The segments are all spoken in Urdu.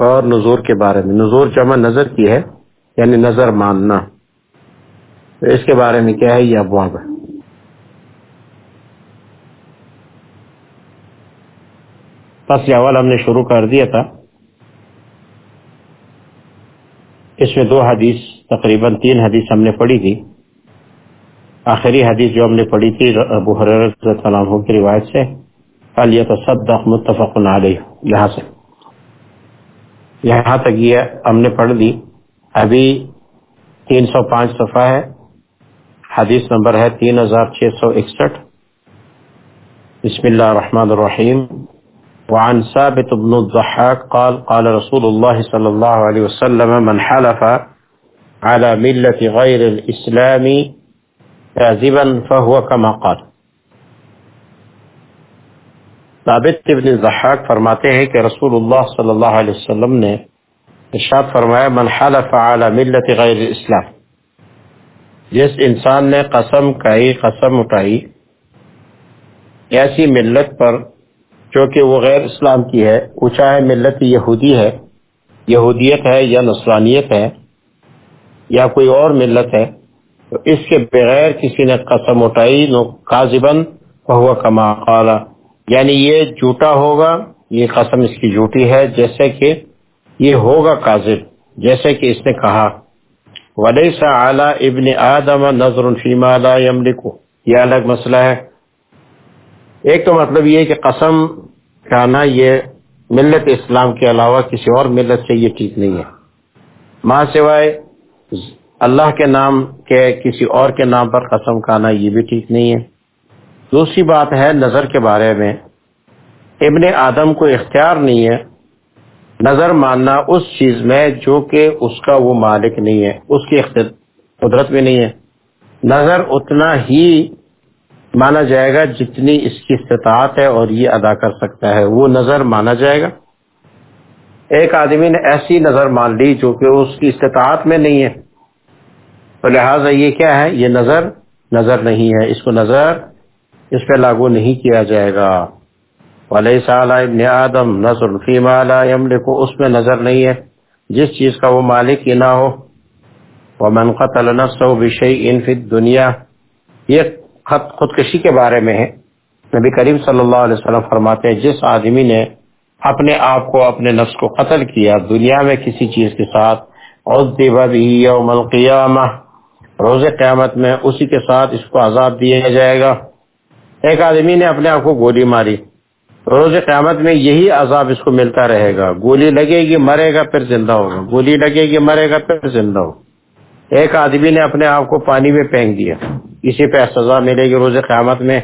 اور نظور کے بارے میں۔ نظور جمع نظر کی ہے یعنی نظر ماننا۔ تو اس کے بارے میں کیا ہے؟ یہ ابواب ہے۔ بس یہ اول ہم نے شروع کر دیا تھا۔ اس میں دو حدیث، تقریباً تین حدیث ہم نے پڑھی تھی۔ آخری حدیث جو ہم نے پڑھی تھی، ابو حرت کی روایت سے فلیتصدق متفق علیہ یہاں سے۔ یہاں تک یہ ہم نے پڑھ لی۔ ابھی تین سو پانچ صفحہ ہے۔ حدیث نمبر ہے تین ہزار چھ سو اکسٹھ۔ بسم اللہ الرحمن الرحیم۔ وعن ثابت بن الضحاك قال قال رسول الله صلى الله عليه وسلم، من حلف على ملة غير الإسلام كاذبا فهو كما قال. ثابت ابن ضحاک فرماتے ہیں کہ رسول اللہ صلی اللہ علیہ وسلم نے ارشاد فرمایا، من حلف على ملت غیر اسلام جس انسان نے قسم کہی قسم اٹھائی، ایسی ملت پر جو کہ وہ غیر اسلام کی ہے، وہ چاہے ملت یہودی ہے، یہودیت ہے یا نسلانیت ہے، یا کوئی اور ملت ہے، تو اس کے بغیر کسی نے قسم اٹھائی، نو کاذبن فہو کما قالا یعنی یہ جھوٹا ہوگا، یہ قسم اس کی جھوٹی ہے، جیسے کہ یہ ہوگا کاذب جیسے کہ اس نے کہا۔ ولیس اعلی ابن آدم نظر فیما لا یملکو یہ الگ مسئلہ ہے۔ ایک تو مطلب یہ کہ قسم کہنا یہ ملت اسلام کے علاوہ کسی اور ملت سے یہ ٹھیک نہیں ہے۔ ماں سوائے اللہ کے نام کے، کسی اور کے نام پر قسم کھانا یہ بھی ٹھیک نہیں ہے۔ دوسری بات ہے نظر کے بارے میں۔ ابن آدم کو اختیار نہیں ہے نظر ماننا اس چیز میں جو کہ اس کا وہ مالک نہیں ہے، اس کی قدرت میں نہیں ہے۔ نظر اتنا ہی مانا جائے گا جتنی اس کی استطاعت ہے اور یہ ادا کر سکتا ہے، وہ نظر مانا جائے گا۔ ایک آدمی نے ایسی نظر مان لی جو کہ اس کی استطاعت میں نہیں ہے۔ تو لہٰذا یہ کیا ہے؟ یہ نظر نظر نہیں ہے۔ اس کو نظر اس پہ لاگو نہیں کیا جائے گا۔ ابن آدم نظر فیما لا اس میں نظر نہیں ہے۔ جس چیز کا وہ مالک ہی نہ ہو۔ ومن قتل نفسه یہ خط خودکشی کے بارے میں ہے۔ نبی کریم صلی اللہ علیہ وسلم فرماتے ہیں، جس آدمی نے اپنے آپ کو، اپنے نفس کو قتل کیا دنیا میں کسی چیز کے ساتھ یوم القیامہ۔ روز قیامت میں اسی کے ساتھ اس کو عذاب دیا جائے گا۔ ایک آدمی نے اپنے آپ کو گولی ماری۔ روز قیامت میں یہی عذاب اس کو ملتا رہے گا۔ گولی لگے گی، مرے گا، پھر زندہ ہوگا۔ گولی لگے گی، مرے گا، پھر زندہ ہوگا۔ ایک آدمی نے اپنے آپ کو پانی میں پھینک دیا۔ اسی پہ سزا ملے گی روز قیامت میں۔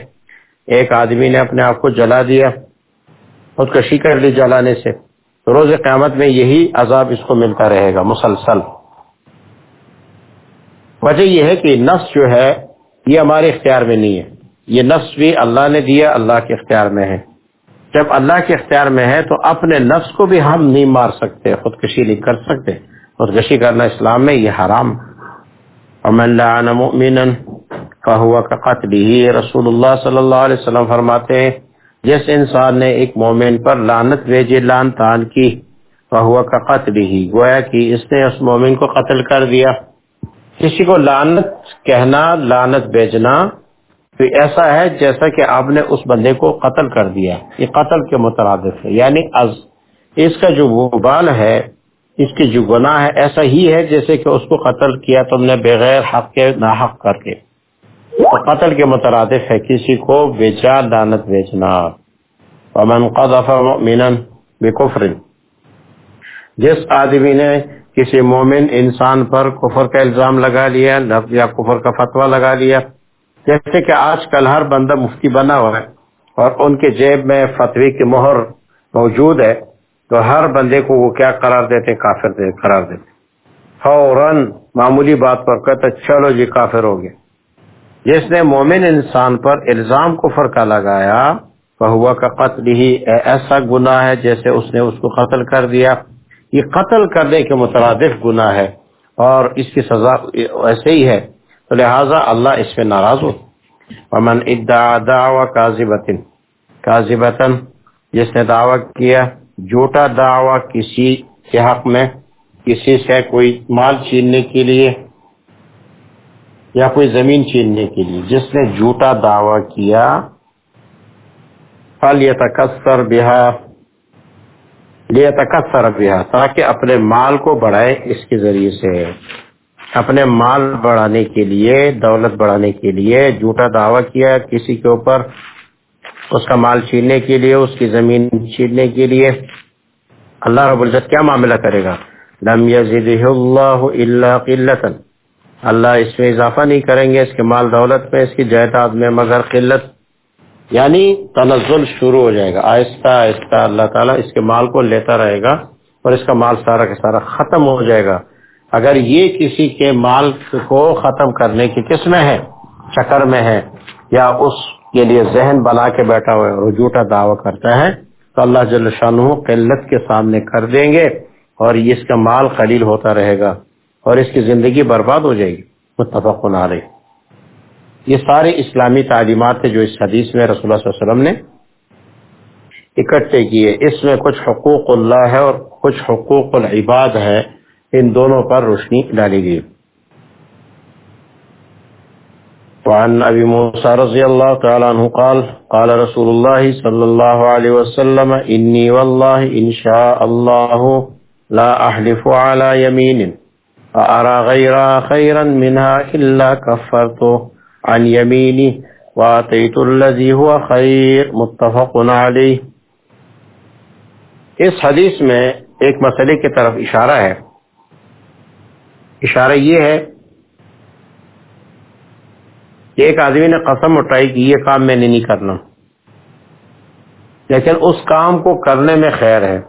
ایک آدمی نے اپنے آپ کو جلا دیا۔ خودکشی کر لی جلانے سے۔ روز قیامت میں یہی عذاب اس کو ملتا رہے گا۔ مسلسل۔ وجہ یہ ہے کہ نفس جو ہے، یہ ہمارے اختیار میں نہیں ہے۔ یہ نفس بھی اللہ نے دیا، اللہ کے اختیار میں ہے۔ جب اللہ کے اختیار میں ہے تو اپنے نفس کو بھی ہم نہیں مار سکتے، خودکشی نہیں کر سکتے۔ خودکشی کرنا اسلام میں یہ حرام۔ کا قتل ہی رسول اللہ صلی اللہ علیہ وسلم فرماتے ہیں، جس انسان نے ایک مومن پر لانت بھیجی لان تان کی فہو کا قتل ہی گویا کہ اس نے اس مومن کو قتل کر دیا۔ کسی کو لانت کہنا لانت بھیجنا تو ایسا ہے جیسا کہ آپ نے اس بندے کو قتل کر دیا یہ قتل کے مترادف ہے۔ یعنی از، اس کا جو وبال ہے، اس کی جو گناہ ہے، ایسا ہی ہے جیسے کہ اس کو قتل کیا تم نے بغیر حق کے، ناحق کر کے۔ قتل کے مترادف ہے۔ کسی کو بیچا، دانت بیچنا۔ ومن قذف مؤمنا بکفر۔ جس آدمی نے کسی مومن انسان پر کفر کا الزام لگا لیا یا کفر کا فتویٰ لگا لیا جیسے کہ آج کل ہر بندہ مفتی بنا ہوا ہے اور ان کے جیب میں فتوی کی مہر موجود ہے، تو ہر بندے کو وہ کیا قرار دیتے کافر دے قرار دیتے فوراً معمولی بات پر کہتے چلو جی کافر ہو گیا جس نے مومن انسان پر الزام کفر کا لگایا ہوا کا قتل ہی ایسا گناہ ہے جیسے اس نے اس کو قتل کر دیا۔ یہ قتل کرنے کے مترادف گناہ ہے اور اس کی سزا ایسے ہی ہے۔ تو لہٰذا اللہ اس پہ ناراض ہو۔ امن ادعا دعوی کاذبتن کاذبتن جس نے دعویٰ کیا، جھوٹا دعویٰ کسی کے حق میں، کسی سے کوئی مال چھیننے کے لیے یا کوئی زمین چھیننے کے لیے، جس نے جھوٹا دعویٰ کیا فل تکثر بہا لیا تکثر بہا تاکہ اپنے مال کو بڑھائے اس کے ذریعے سے۔ اپنے مال بڑھانے کے لیے، دولت بڑھانے کے لیے جھوٹا دعویٰ کیا کسی کے اوپر، اس کا مال چھیننے کے لیے، اس کی زمین چھیننے کے لیے۔ اللہ رب العزت کیا معاملہ کرے گا؟ لم اللہ الا قلتا۔ اللہ اس میں اضافہ نہیں کریں گے، اس کے مال دولت میں، اس کی جائیداد میں، مگر قلت۔ یعنی تنزل شروع ہو جائے گا، آہستہ آہستہ اللہ تعالیٰ اس کے مال کو لیتا رہے گا اور اس کا مال سارا کا سارا ختم ہو جائے گا۔ اگر یہ کسی کے مال کو ختم کرنے کی کس میں ہے چکر میں ہے یا اس کے لیے ذہن بنا کے بیٹھا ہوا ہے اور جھوٹا دعویٰ کرتا ہے تو اللہ جل قلت کے سامنے کر دیں گے اور اس کا مال قلیل ہوتا رہے گا اور اس کی زندگی برباد ہو جائے گی۔ متفق نہ رہے یہ سارے اسلامی تعلیمات جو اس حدیث میں رسول اللہ صلی اللہ علیہ وسلم نے اکٹھے کیے۔ اس میں کچھ حقوق اللہ ہے اور کچھ حقوق العباد ہے۔ ان دونوں پر روشنی ڈالی گئی۔ وعن ابي موسى رضي الله تعالى عنه قال قال رسول الله صلى الله عليه وسلم اني والله ان شاء الله لا احلف على يمين فارى غيرها خيرا منها الا كفرت عن يميني واتيت الذي هو خير متفق عليه اس حدیث میں ایک مسئلے کی طرف اشارہ ہے۔ اشارہ یہ ہے کہ ایک آدمی نے قسم اٹھائی کہ یہ کام میں نے نہیں کرنا۔ لیکن اس کام کو کرنے میں خیر ہے۔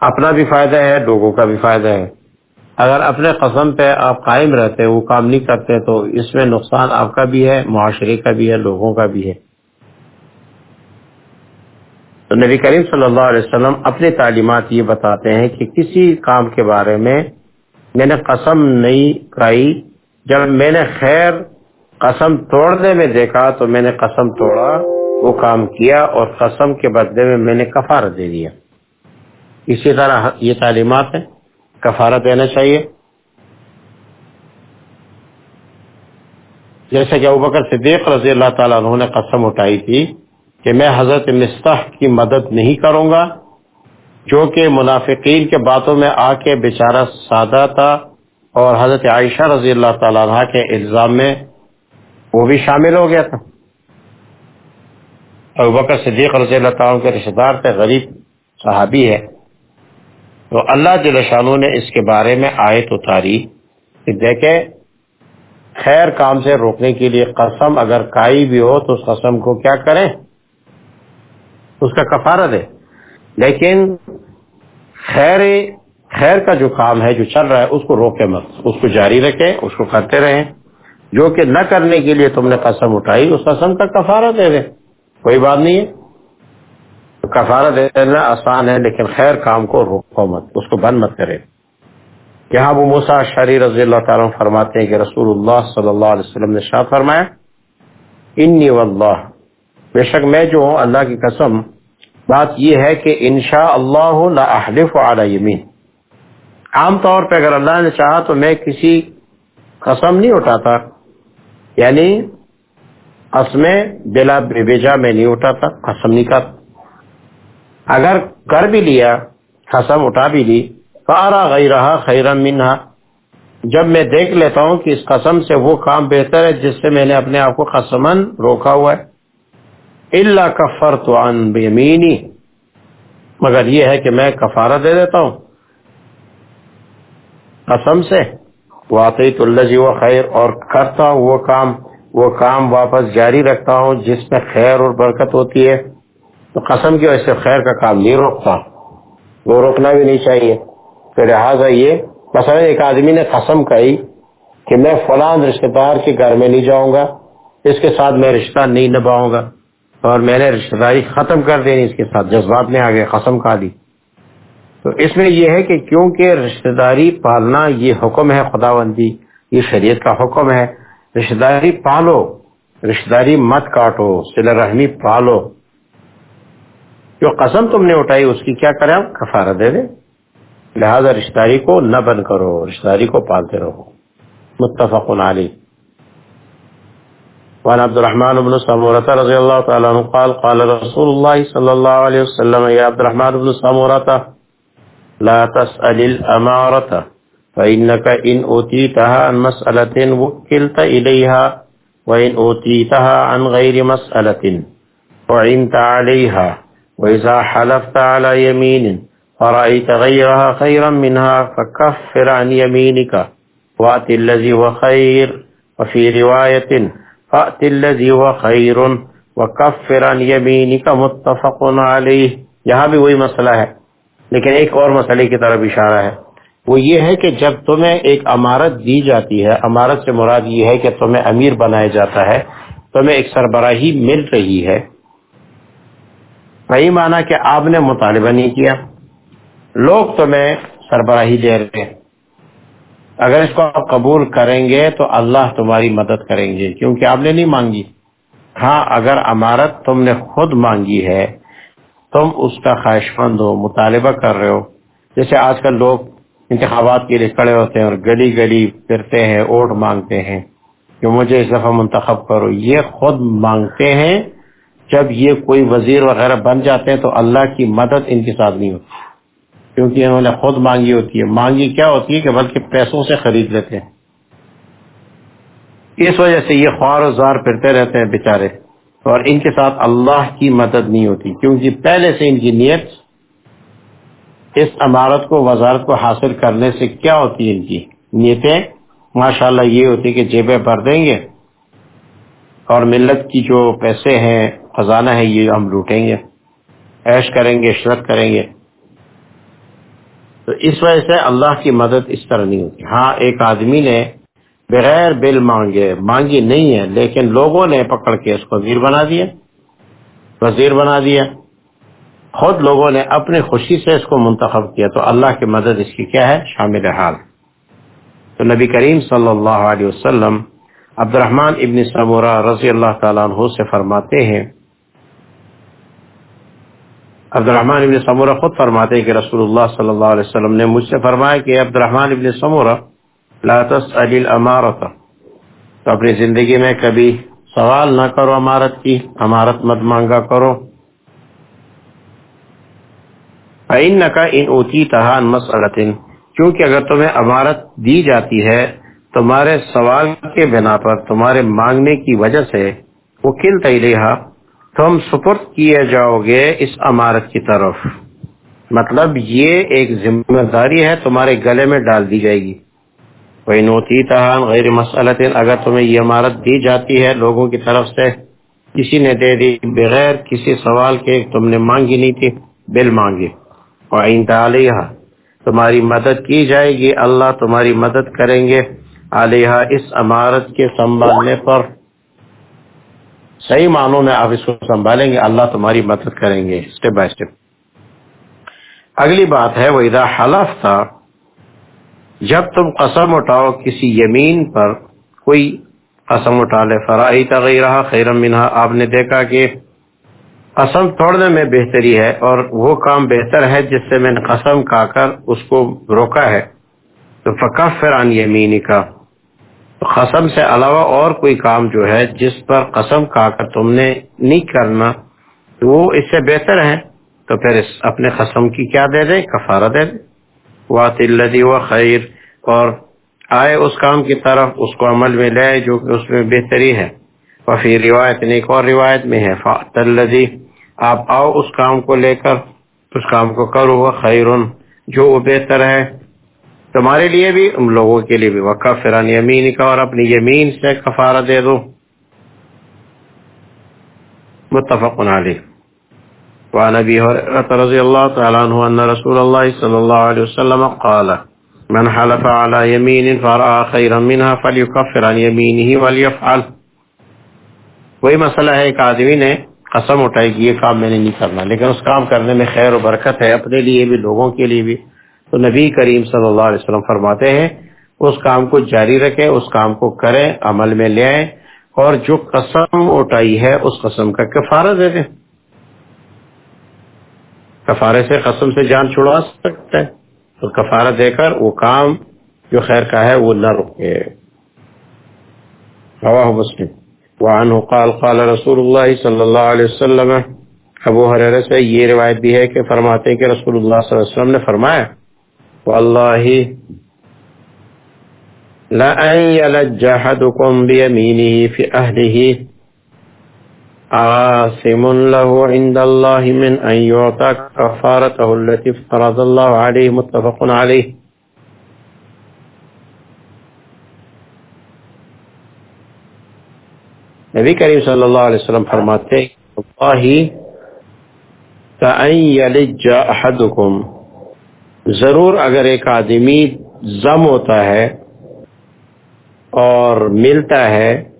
اپنا بھی فائدہ ہے، لوگوں کا بھی فائدہ ہے۔ اگر اپنے قسم پہ آپ قائم رہتے، وہ کام نہیں کرتے، تو اس میں نقصان آپ کا بھی ہے، معاشرے کا بھی ہے، لوگوں کا بھی ہے۔ تو نبی کریم صلی اللہ علیہ وسلم اپنی تعلیمات یہ بتاتے ہیں کہ کسی کام کے بارے میں میں نے قسم نہیں کرائی۔ جب میں نے خیر قسم توڑنے میں دیکھا تو میں نے قسم توڑا، وہ کام کیا اور قسم کے بدلے میں میں نے کفارت دے دیا۔ اسی طرح یہ تعلیمات ہیں، کفارت دینا چاہیے۔ جیسے کہ ابکر صدیق رضی اللہ تعالیٰ عنہ نے قسم اٹھائی تھی۔ کہ میں حضرت مستح کی مدد نہیں کروں گا، جو کہ منافقین کے باتوں میں آ کے بیچارہ سادہ تھا اور حضرت عائشہ رضی اللہ تعالیٰ عنہ کے الزام میں وہ بھی شامل ہو گیا تھا۔ ابو بکر صدیق رضی اللہ تعالیٰ کے رشتے دار تھے، غریب صحابی ہے۔ تو اللہ جل شانو نے اس کے بارے میں آیت اتاری کہ دیکھے خیر کام سے روکنے کے لیے قسم اگر کائی بھی ہو تو اس قسم کو کیا کریں؟ اس کا کفارہ دے۔ لیکن خیر خیر کا جو کام ہے، جو چل رہا ہے، اس کو روکے مت۔ اس کو جاری رکھے، اس کو کرتے رہیں۔ جو کہ نہ کرنے کے لیے تم نے قسم اٹھائی، اس قسم کا کفارہ دے دے کوئی بات نہیں ہے۔ کفارہ دے دینا آسان ہے، لیکن خیر کام کو روکو مت، اس کو بند مت کرے۔ یہاں وہ موسا شری رضی اللہ تعالیٰ فرماتے ہیں کہ رسول اللہ صلی اللہ علیہ وسلم نے شاہ فرمایا، انی واللہ بے شک میں جو ہوں، اللہ کی قسم بات یہ ہے کہ انشاء اللہ لا احلف علی یمین۔ عام طور پہ اگر اللہ نے چاہا تو میں کسی قسم نہیں اٹھاتا۔ یعنی قسمیں بلا بیجا میں نہیں اٹھاتا، قسم نہیں کرتا۔ اگر کر بھی لیا، قسم اٹھا بھی لی، فارا گئی رہا خیرم منہا۔ جب میں دیکھ لیتا ہوں کہ اس قسم سے وہ کام بہتر ہے، جس سے میں نے اپنے آپ کو قسمن روکا ہوا ہے۔ اللہ کفر تو مگر یہ ہے کہ میں کفارہ دے دیتا ہوں۔ قسم سے۔ واقعی الجی و خیر اور کرتا ہوں وہ کام۔ وہ کام واپس جاری رکھتا ہوں جس میں خیر اور برکت ہوتی ہے۔ تو قسم کی وجہ سے خیر کا کام نہیں روکتا؟ وہ روکنا بھی نہیں چاہیے۔ تو لہٰذا یہ مثلا ایک آدمی نے قسم کہی کہ میں فلان رشتے دار کے گھر میں نہیں جاؤں گا۔ اس کے ساتھ میں رشتہ نہیں نبھاؤں گا۔ اور میں نے رشتے داری ختم کر دینی اس کے ساتھ، جذبات میں آ گئے قسم کھا دی۔ تو اس میں یہ ہے کہ کیونکہ رشتہ داری پالنا یہ حکم ہے خدا بندی یہ شریعت کا حکم ہے، رشتہ داری پالو، رشتہ داری مت کاٹو، سل رحمی پالو۔ جو قسم تم نے اٹھائی اس کی کیا کریں؟ کفارہ دے دیں۔ لہذا رشتہ کو نہ بند کرو، رشتہ کو پالتے رہو۔ متفق علی وعن عبد الرحمن بن سمورة رضي الله تعالى عنه قال قال رسول الله صلى الله عليه وسلم، يا عبد الرحمن بن سمورة، لا تسأل الأمارة، فإنك إن أوتيتها عن مسألة وكلت إليها، وإن أوتيتها عن غير مسألة، وعنت عليها، وإذا حلفت على يمين، فرأيت غيرها خيرا منها، فكفر عن يمينك، وأت الذي هو خير، وفي رواية فأت الذي هو خير وكفر عن يمينك متفق عليه. یہاں بھی وہی مسئلہ ہے، لیکن ایک اور مسئلے کی طرف اشارہ ہے۔ وہ یہ ہے کہ جب تمہیں ایک امارت دی جاتی ہے، امارت سے مراد یہ ہے کہ تمہیں امیر بنایا جاتا ہے، تمہیں ایک سربراہی مل رہی ہے۔ وہی مانا کہ آپ نے مطالبہ نہیں کیا، لوگ تمہیں سربراہی دے رہے ہیں۔ اگر اس کو آپ قبول کریں گے تو اللہ تمہاری مدد کریں گے، کیونکہ آپ نے نہیں مانگی۔ ہاں اگر امارت تم نے خود مانگی ہے، تم اس کا خواہش مند ہو، مطالبہ کر رہے ہو۔ جیسے آج کل لوگ انتخابات کے لیے کھڑے ہوتے ہیں اور گلی گلی پھرتے ہیں، ووٹ مانگتے ہیں کہ مجھے اس دفعہ منتخب کرو۔ یہ خود مانگتے ہیں، جب یہ کوئی وزیر وغیرہ بن جاتے ہیں تو اللہ کی مدد ان کے ساتھ نہیں ہوتی۔ کیونکہ انہوں نے خود مانگی ہوتی ہے۔ مانگی کیا ہوتی ہے کہ بلکہ پیسوں سے خرید لیتے ہیں۔ اس وجہ سے یہ خوار و زار پھرتے رہتے ہیں بےچارے اور ان کے ساتھ اللہ کی مدد نہیں ہوتی۔ کیونکہ پہلے سے ان کی نیت اس عمارت کو، وزارت کو حاصل کرنے سے کیا ہوتی ہے ان کی نیتیں؟ ماشاءاللہ یہ ہوتی کہ جیبیں بھر دیں گے اور ملت کی جو پیسے ہیں، خزانہ ہے، یہ ہم لوٹیں گے۔ عیش کریں گے عشرت کریں گے۔ تو اس وجہ سے اللہ کی مدد اس طرح نہیں ہوتی۔ ہاں ایک آدمی نے بغیر بل مانگے، مانگی نہیں ہے، لیکن لوگوں نے پکڑ کے اس کو وزیر بنا دیا۔ وزیر بنا دیا۔ خود لوگوں نے اپنی خوشی سے اس کو منتخب کیا۔ تو اللہ کی مدد اس کی کیا ہے؟ شامل حال۔ تو نبی کریم صلی اللہ علیہ وسلم عبد الرحمن ابن سمورہ رضی اللہ تعالیٰ عنہ سے فرماتے ہیں عبد الرحمن ابن سمورہ خود فرماتے ہیں کہ رسول اللہ صلی اللہ علیہ وسلم نے مجھ سے فرمایا کہ عبد الرحمن ابن سمورہ، لا تسأل الامارت تو اپنی زندگی میں کبھی سوال نہ کرو امارت کی، امارت مت مانگا کرو۔ فَإِنَّكَ إِنْ أُوتِيتَهَا عَنْ مَسْأَلَةٍ۔ کیونکہ اگر تمہیں امارت دی جاتی ہے، تمہارے سوال کے بنا پر، تمہارے مانگنے کی وجہ سے وکیل تیلیہ تم سپرد کیے جاؤ گے اس امارت کی طرف۔ مطلب یہ ایک ذمہ داری ہے، تمہارے گلے میں ڈال دی جائے گی۔ کوئی نوتی تہان غیر مسلط اگر تمہیں یہ عمارت دی جاتی ہے لوگوں کی طرف سے، کسی نے دے دی بغیر کسی سوال کے، تم نے مانگی نہیں تھی، بل مانگی اور علیہ تمہاری مدد کی جائے گی، اللہ تمہاری مدد کریں گے۔ علیہ اس عمارت کے سنبھالنے پر۔ صحیح معنوں میں آپ اس کو سنبھالیں گے، اللہ تمہاری مدد کریں گے اسٹیپ بائی اسٹیپ اگلی بات ہے وہ ادا حلف تھا جب تم قسم اٹھاؤ کسی یمین پر، کوئی قسم اٹھا لے فرائی تغیر خیرم منہا آپ نے دیکھا کہ قسم توڑنے میں بہتری ہے اور وہ کام بہتر ہے جس سے میں نے قسم کھا کر اس کو روکا ہے۔ تو فقہ فران یمینی کا قسم سے علاوہ اور کوئی کام جو ہے جس پر قسم کھا کر تم نے نہیں کرنا، وہ اس سے بہتر ہے۔ تو پھر اس اپنے قسم کی کیا دے دے کفارہ دے دے واط الدی و خیر۔ اور آئے اس کام کی طرف، اس کو عمل میں لے جو کہ اس میں بہتری ہے۔ وفی روایت نے ایک اور روایت میں ہے۔ فاط الدی آپ آؤ اس کام کو لے کر، اس کام کو کرو۔ وہ خیر جو وہ بہتر ہے۔ تمہارے لیے بھی، ان لوگوں کے لیے بھی۔ وقع فران یمین کا اور اپنی یمین سے کفارہ دے دو۔ متفق علی وعن ابي هريره رضي الله تعالى عنه ان رسول الله صلى الله عليه وسلم قال، من حلف على يمين فراى خيرا منها فليكفر عن يمينه وليفعل وہی مسئلہ ہے، ایک آدمی نے قسم اٹھائی کہ یہ کام میں نے نہیں کرنا، لیکن اس کام کرنے میں خیر و برکت ہے، اپنے لیے بھی، لوگوں کے لیے بھی۔ تو نبی کریم صلی اللہ علیہ وسلم فرماتے ہیں، اس کام کو جاری رکھیں، اس کام کو کریں، عمل میں لے آئیں، اور جو قسم اٹھائی ہے، اس قسم کا کفارہ دے دیں۔ کفارے سے قسم سے جان چھڑوا سکتا ہے۔ تو کفارہ دے کر وہ کام جو خیر کا ہے، وہ نہ رکے۔ رواہ مسلم۔ وعنہ قال قال رسول اللہ صلی اللہ علیہ وسلم۔ ابو حریر سے یہ روایت بھی ہے کہ فرماتے ہیں کہ رسول اللہ صلی اللہ علیہ وسلم نے فرمایا واللہ لأن يلج أحدكم بيمينه في أهله. عاصم له عند الله من أن يعطى كفارته التي فرض الله عليه متفق عليه. نبی کریم صلی اللہ علیہ وسلم فرماتے ہیں اللہ کأن یلج احدکم ضرور اگر ایک آدمی زم ہوتا ہے اور ملتا ہے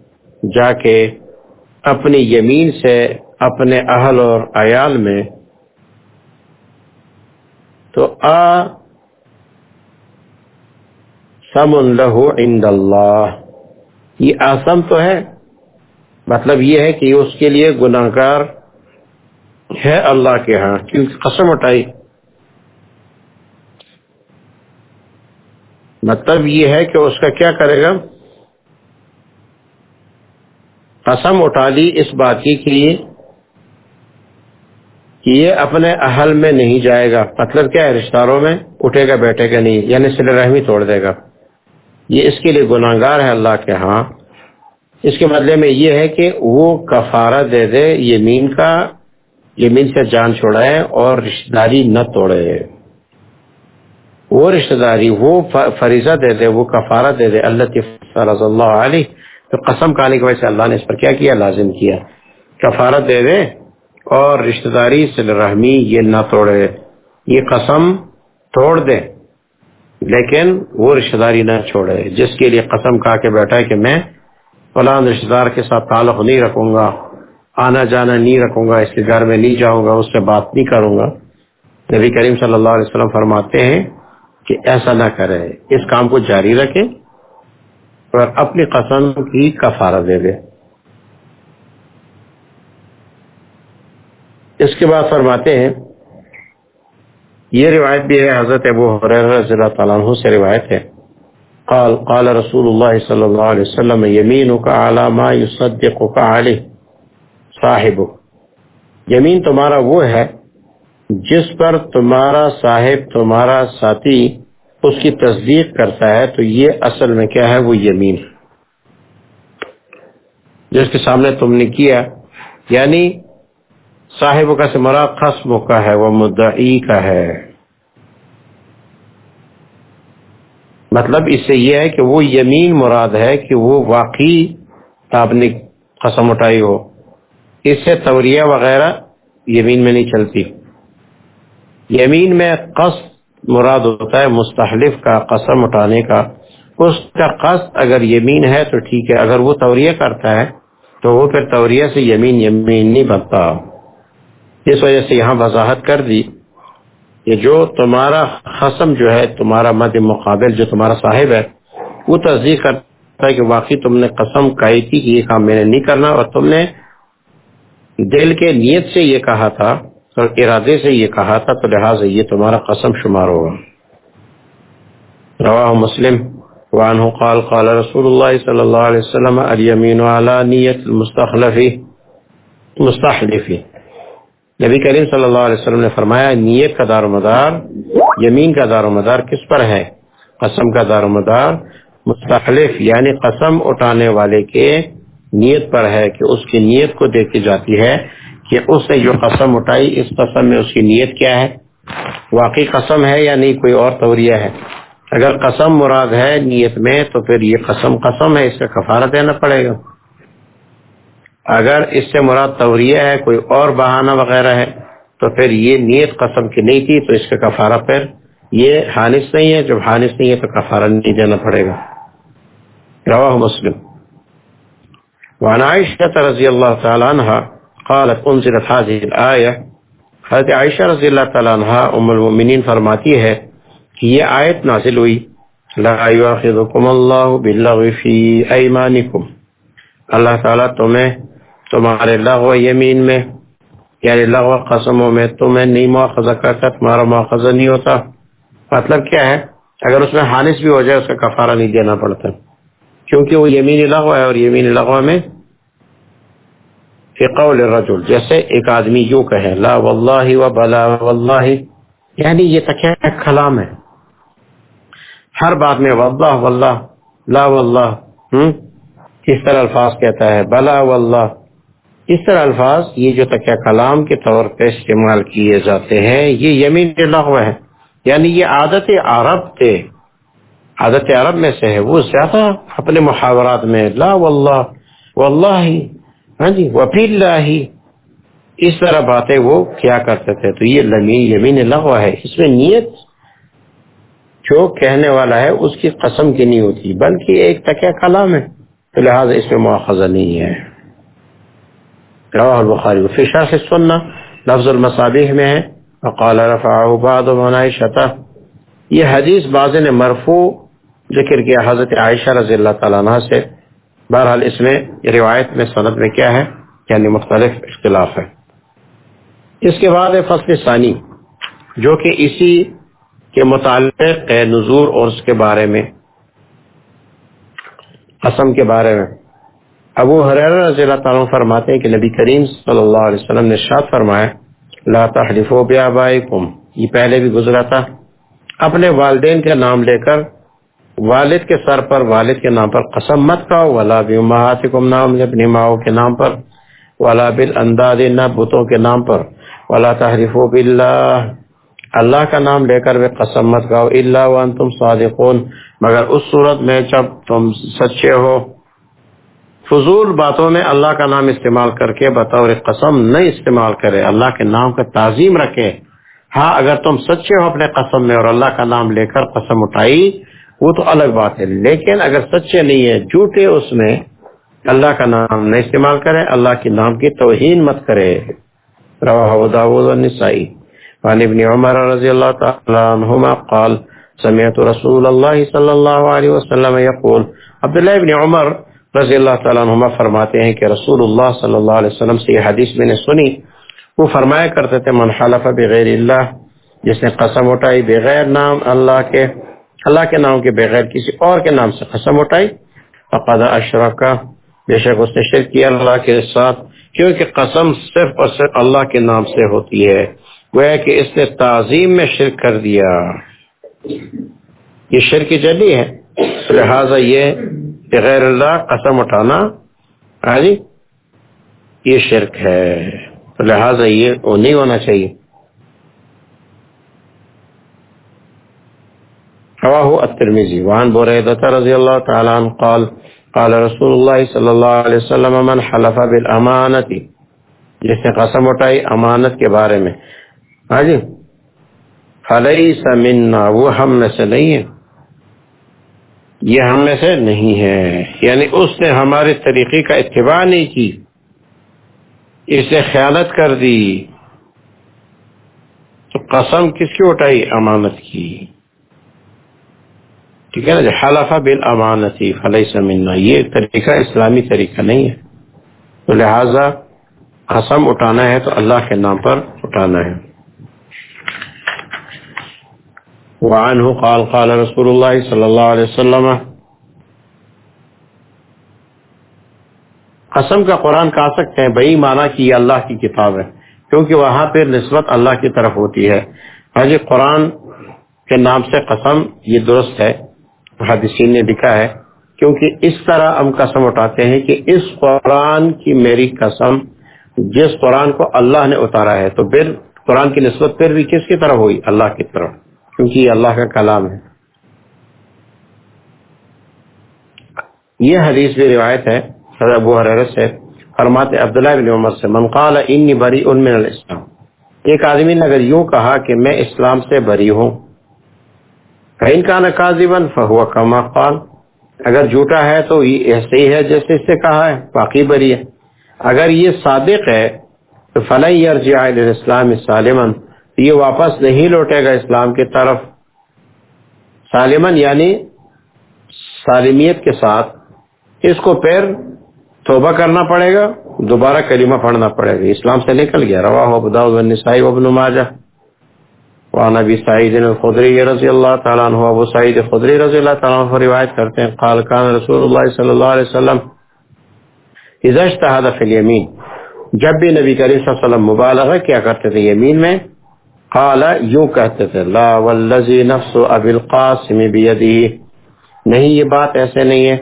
جا کے اپنی یمین سے اپنے اہل اور عیال میں، تو آ سم لہو عند اللہ۔ یہ آسم تو ہے مطلب یہ ہے کہ اس کے لیے گناہ گار ہے اللہ کے ہاں کیونکہ قسم اٹھائی۔ مطلب یہ ہے کہ اس کا کیا کرے گا؟ قسم اٹھا لی اس بات کی کہ یہ اپنے اہل میں نہیں جائے گا۔ مطلب کیا ہے؟ رشتہ داروں میں اٹھے گا، بیٹھے گا نہیں۔ یعنی سل رحمی توڑ دے گا۔ یہ اس کے لیے گناہ گار ہے اللہ کے ہاں۔ اس کے بدلے میں یہ ہے کہ وہ کفارہ دے دے، یمین کا، یمین سے جان چھوڑائے اور رشتہ داری نہ توڑے۔ وہ رشتہ داری، وہ فریضہ دے دے، وہ کفارہ دے دے، اللہ کی فرض اللہ علیہ۔ تو قسم کھانے کی وجہ سے اللہ نے اس پر کیا کیا؟ لازم کیا۔ کفارت دے دے اور رشتہ داری سے رحمی، یہ نہ توڑے۔ یہ قسم توڑ دے، لیکن وہ رشتہ داری نہ چھوڑے۔ جس کے لیے قسم کھا کے بیٹھا ہے کہ میں فلاں رشتہ دار کے ساتھ تعلق نہیں رکھوں گا، آنا جانا نہیں رکھوں گا، اس کے گھر میں نہیں جاؤں گا، اس سے بات نہیں کروں گا۔ نبی کریم صلی اللہ علیہ وسلم فرماتے ہیں کہ ایسا نہ کرے، اس کام کو جاری رکھے اور اپنی قسم کی کفارہ دے دے۔ اس کے بعد فرماتے ہیں، یہ روایت بھی ہے، حضرت ابو رضی اللہ تعالیٰ عنہ سے روایت ہے۔ قال قال رسول اللہ صلی اللہ علیہ وسلم یمین کا علامہ یصدق کا علی صاحب یمین تمہارا وہ ہے جس پر تمہارا صاحب، تمہارا ساتھی اس کی تصدیق کرتا ہے، تو یہ اصل میں کیا ہے؟ وہ یمین جس کے سامنے تم نے کیا یعنی صاحب کا سے مرا قسم کا ہے، وہ مدعی کا ہے۔ مطلب اس سے یہ ہے کہ وہ یمین مراد ہے کہ وہ واقعی آپ نے قسم اٹھائی ہو۔ اس سے توریہ وغیرہ یمین میں نہیں چلتی۔ یمین میں قصد مراد ہوتا ہے مستحلف کا، قسم اٹھانے کا۔ اس کا قصد اگر یمین ہے تو ٹھیک ہے، اگر وہ توریہ کرتا ہے تو وہ پھر توریہ سے یمین یمین نہیں بنتا۔ اس وجہ سے یہاں وضاحت کر دی کہ جو تمہارا قسم جو ہے، تمہارا مد مقابل، جو تمہارا صاحب ہے، وہ تصدیق کرتا ہے کہ واقعی تم نے قسم کہی تھی کہ یہ کام میں نے نہیں کرنا اور تم نے دل کے نیت سے یہ کہا تھا۔ اور ارادے سے یہ کہا تھا تو لہٰذا یہ تمہارا قسم شمار ہوگا۔ رواہ مسلم۔ وعنہ قال قال رسول اللہ صلی اللہ علیہ وسلم، الیمین علی نیت المستخلفی مستحلفی نبی کریم صلی اللہ علیہ وسلم نے فرمایا، نیت کا دار و مدار، یمین کا دار و مدار کس پر ہے؟ قسم کا دار و مدار مستحلف یعنی قسم اٹھانے والے کے نیت پر ہے کہ اس کی نیت کو دیکھی جاتی ہے۔ کہ اس نے جو قسم اٹھائی، اس قسم میں اس کی نیت کیا ہے؟ واقعی قسم ہے یا نہیں؟ کوئی اور توریہ ہے۔ اگر قسم مراد ہے نیت میں، تو پھر یہ قسم قسم ہے، اس کا کفارہ دینا پڑے گا۔ اگر اس سے مراد توریہ ہے، کوئی اور بہانہ وغیرہ ہے، تو پھر یہ نیت قسم کی نہیں تھی، تو اس کا کفارہ پھر یہ حانث نہیں ہے۔ جب حانث نہیں ہے، تو کفارہ نہیں دینا پڑے گا۔ رواہ مسلم۔ وعن عائشة رضی اللہ تعالی عنہ قالت انزلت هذه الآية. حضرت عائشہ رضی اللہ تعالیٰ عنہ ام المؤمنین فرماتی ہے کہ یہ آیت نازل ہوئی. لا یواخذکم اللہ باللغو فی ایمانکم. اللہ تعالیٰ تمہیں تمہارے لغو یمین میں یعنی لغو قسموں میں تمہیں نہیں مواخذہ کرتا، تمہارا مواخذہ نہیں ہوتا. مطلب کیا ہے؟ اگر اس میں حانث بھی ہو جائے، اس کا کفارہ نہیں دینا پڑتا. کیونکہ وہ یمین لغو ہے اور یمین لغو میں فی قول الرجل، جیسے ایک آدمی یوں کہے، لا واللہ و بلا واللہ یعنی یہ تکیہ کلام ہے۔ ہر بات میں واللہ واللہ، لا واللہ، ہم، اس طرح الفاظ کہتا ہے، بلا واللہ۔ اس طرح الفاظ یہ جو تکیہ کلام کے طور پہ استعمال کیے جاتے ہیں، یہ یمین لغو ہے۔ یعنی یہ عادت عرب تھے۔ عادت عرب میں سے ہے، وہ زیادہ اپنے محاورات میں لا واللہ واللہ ہاں جی؟ وفی اللہ اس طرح باتیں وہ کیا کرتے تھے؟ تو یہ لمین یمین لغوا ہے۔ اس میں نیت جو کہنے والا ہے، اس کی قسم کی نہیں ہوتی، بلکہ ایک تکیہ کلام ہے۔ تو لہٰذا اس میں مواخذہ نہیں ہے۔ رواہ البخاری۔ فشا سے سننا لفظ المصابیح میں ہے۔ وقال رفعه بعض من منائشتہ یہ حدیث بعض نے مرفوع ذکر کیا، حضرت عائشہ رضی اللہ تعالیٰ عنہ سے۔ بہرحال اس میں روایت میں صنعت میں کیا ہے؟ یعنی مختلف اختلاف ہے۔ اس کے بعد ہے فصل ثانی، جو کہ اسی کے متعلق ہے نظور اور اس کے بارے میں، قسم کے بارے میں۔ ابو حریر رضی اللہ تعالیٰ فرماتے ہیں کہ نبی کریم صلی اللہ علیہ وسلم نے شاد فرمایا، لا تحلفوا بیابائکم یہ پہلے بھی گزرا تھا۔ اپنے والدین کے نام لے کر والد کے سر پر، والد کے نام پر قسم مت کھاؤ، ولا بھی محاطم نام اپنی ماؤں کے نام پر، ولا بل انداز نہ بتوں کے نام پر، ولا تحریف باللہ۔ اللہ کا نام لے کر وہ قسم مت کھاؤ اللہ وان تم صادقون۔ مگر اس صورت میں جب تم سچے ہو۔ فضول باتوں میں اللہ کا نام استعمال کر کے بطور قسم نہیں استعمال کرے، اللہ کے نام کا تعظیم رکھے۔ ہاں اگر تم سچے ہو اپنے قسم میں اور اللہ کا نام لے کر قسم اٹھائی وہ تو الگ بات ہے۔ لیکن اگر سچے نہیں ہے، جھوٹے اس میں اللہ کا نام نہیں استعمال کرے، اللہ کے نام کی توہین مت کرے۔ رواہ داود النسائی وعن ابن عمر رضی اللہ تعالی عنہما قال، سمعت رسول اللہ صلی اللہ علیہ وسلم یقول۔ عبداللہ ابن عمر رضی اللہ تعالی عنہما فرماتے ہیں کہ رسول اللہ صلی اللہ علیہ وسلم سے یہ حدیث میں نے سنی۔ وہ فرمایا کرتے تھے، من حلف بغیر اللہ، جس نے قسم اٹھائی بغیر نام اللہ کے اللہ کے نام کے بغیر کسی اور کے نام سے قسم اٹھائی۔ فقد اشرف بے شک اس نے شرک کیا اللہ کے ساتھ، کیونکہ قسم صرف اور صرف اللہ کے نام سے ہوتی ہے۔ گویا کہ اس نے تعظیم میں شرک کر دیا۔ یہ شرک جلی ہے لہذا یہ بغیر اللہ قسم اٹھانا ہاں جی یہ شرک ہے۔ لہذا یہ نہیں ہونا چاہیے۔ رواه الترمذي. وعن بريدة رضي الله تعالى عنه قال قال رسول الله صلى الله عليه وسلم، من حلف بالامانه جس نے قسم اٹھائی امانت کے بارے میں. ہاں جی. فلیس منا، وہ ہم میں سے نہیں ہے. یہ ہم میں سے نہیں ہے. یعنی اس نے ہمارے طریقے کا اتباع نہیں کی. اسے خیانت کر دی. تو قسم کس کی اٹھائی امانت کی؟ ٹھیک ہے نا؟ جو حلفہ بال امانتی فلح سمنا یہ طریقہ اسلامی طریقہ نہیں ہے۔ تو لہذا قسم اٹھانا ہے تو اللہ کے نام پر اٹھانا ہے۔ وعنه قال قال رسول اللہ صلی اللہ علیہ وسلم۔ قسم کا قرآن کہا سکتے ہیں بھائی مانا کہ یہ اللہ کی کتاب ہے، کیونکہ وہاں پہ نسبت اللہ کی طرف ہوتی ہے۔ حج قرآن کے نام سے قسم یہ درست ہے۔ حدیثین نے لکھا ہے، کیونکہ اس طرح ہم قسم اٹھاتے ہیں کہ اس قرآن کی میری قسم جس قرآن کو اللہ نے اتارا ہے، تو پھر قرآن کی نسبت پھر بھی کس کی طرح ہوئی؟ اللہ کی طرف، کیونکہ یہ اللہ کا کلام ہے۔ یہ حدیث بھی روایت ہے، حضرت ابو حرارت سے فرماتے، عبداللہ بن عمر سے، من قال انی بری ان من الاسلام ایک آدمی نے اگر یوں کہا کہ میں اسلام سے بری ہوں فَإِن كَانَ كَاذِبًا فَهُوَ كَمَا قَالَ اگر جھوٹا ہے تو یہ ایسے ہی ہے جیسے اس سے کہا ہے، باقی بری ہے۔ اگر یہ صادق ہے تو فَلَن يَرْجِعَ إِلَى الْإِسْلَامِ سَالِمًا یہ واپس نہیں لوٹے گا اسلام کی طرف۔ سالمن یعنی سالمیت کے ساتھ۔ اس کو پھر توبہ کرنا پڑے گا، دوبارہ کلمہ پڑھنا پڑے گا۔ اسلام سے نکل گیا۔ روا ابو النسائی وابن ماجہ۔ وعن ابی سعید الخدری رضی اللہ تعالیٰ عنہ ابو سعید خدری رضی اللہ تعالیٰ عنہ روایت کرتے ہیں، قال کان رسول اللہ صلی اللہ علیہ وسلم اذا اجتہد فی الیمین جب بھی نبی کریم صلی اللہ علیہ وسلم مبالغہ کیا کرتے تھے یمین میں، قال یوں کہتے تھے، لا والذی نفس ابی القاسم بیدی. نہیں، یہ بات ایسے نہیں ہے۔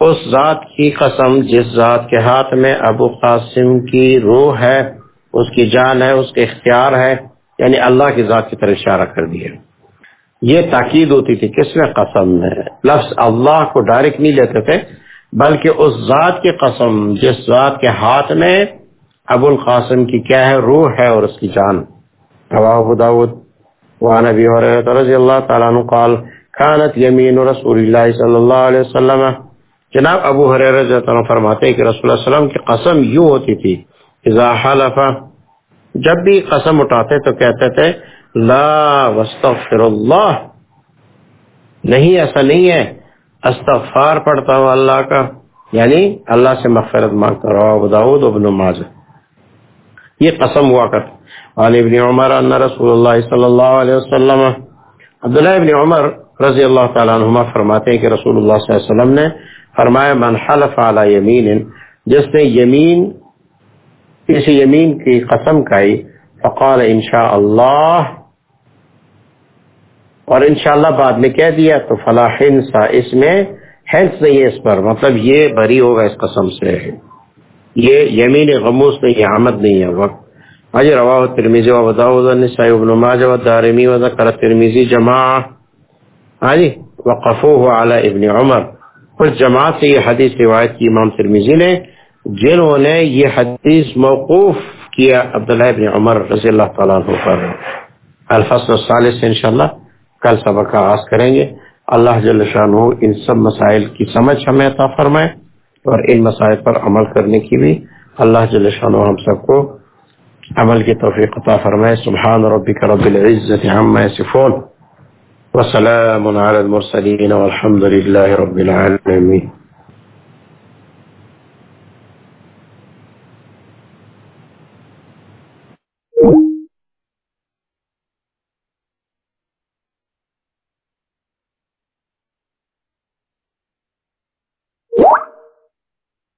اس ذات کی قسم جس ذات کے ہاتھ میں ابو قاسم کی روح ہے، اس کی جان ہے، اس کے اختیار ہے یعنی اللہ کی ذات کی طرف اشارہ کر دیا۔ یہ تاکید ہوتی تھی کس میں قسم میں لفظ اللہ کو ڈائریکٹ نہیں لیتے تھے، بلکہ اس ذات کی قسم، جس ذات کے ہاتھ میں ابو القاسم کی کیا ہے، روح ہے اور اس کی جان۔ ابو داود وعن ابي هريره رضي الله تعالى عنه قال كانت يمين رسول الله صلى الله عليه وسلم جناب ابو حریر فرماتے ہیں کہ رسول اللہ علیہ وسلم کی قسم یوں ہوتی تھی، اذا حلف جب بھی قسم اٹھاتے تو کہتے تھے، لا واستغفر اللہ۔ نہیں، ایسا نہیں ہے۔ استغفار پڑھتا ہوں اللہ کا۔ یعنی اللہ سے مغفرت مانگتا رہا ابو داود ابن ماجہ۔ یہ قسم ہوا کرتا۔ عن ابن عمر ان رسول اللہ صلی اللہ علیہ وسلم۔ عبداللہ ابن عمر رضی اللہ تعالیٰ عنہما فرماتے ہیں کہ رسول اللہ صلی اللہ علیہ وسلم نے فرمایا، من حلف علی یمین جس نے یمین کسی یمین کی قسم کھائی۔ فقال انشاء اللہ اور انشاءاللہ بعد میں کہہ دیا تو فلاح ہنسا اس میں ہنس نہیں ہے اس پر۔ مطلب یہ بری ہوگا اس قسم سے۔ یہ یمین غموس نہیں ہے، آمد نہیں ہے۔ وقت۔ اجي رواه الترمذي وابو داود والنسائي وابن ماجه والدارمي وذكر الترمذي جماعة اجي ہاں جی، وقفوه على ابن عمر۔ کچھ جماعت سے یہ حدیث روایت کی امام ترمیزی نے جنہوں نے یہ حدیث موقوف کیا عبداللہ ابن عمر رضی اللہ تعالیٰ عنہ پر۔ الفصل الثالث سے انشاءاللہ، کل سبق کا آغاز کریں گے۔ اللہ جل شانہ ان سب مسائل کی سمجھ ہمیں عطا فرمائے اور ان مسائل پر عمل کرنے کی بھی اللہ جل شانہ ہم سب کو عمل کی توفیق عطا فرمائے۔ سبحان ربك رب العزة عما يصفون وسلام على المرسلين والحمد لله رب العالمين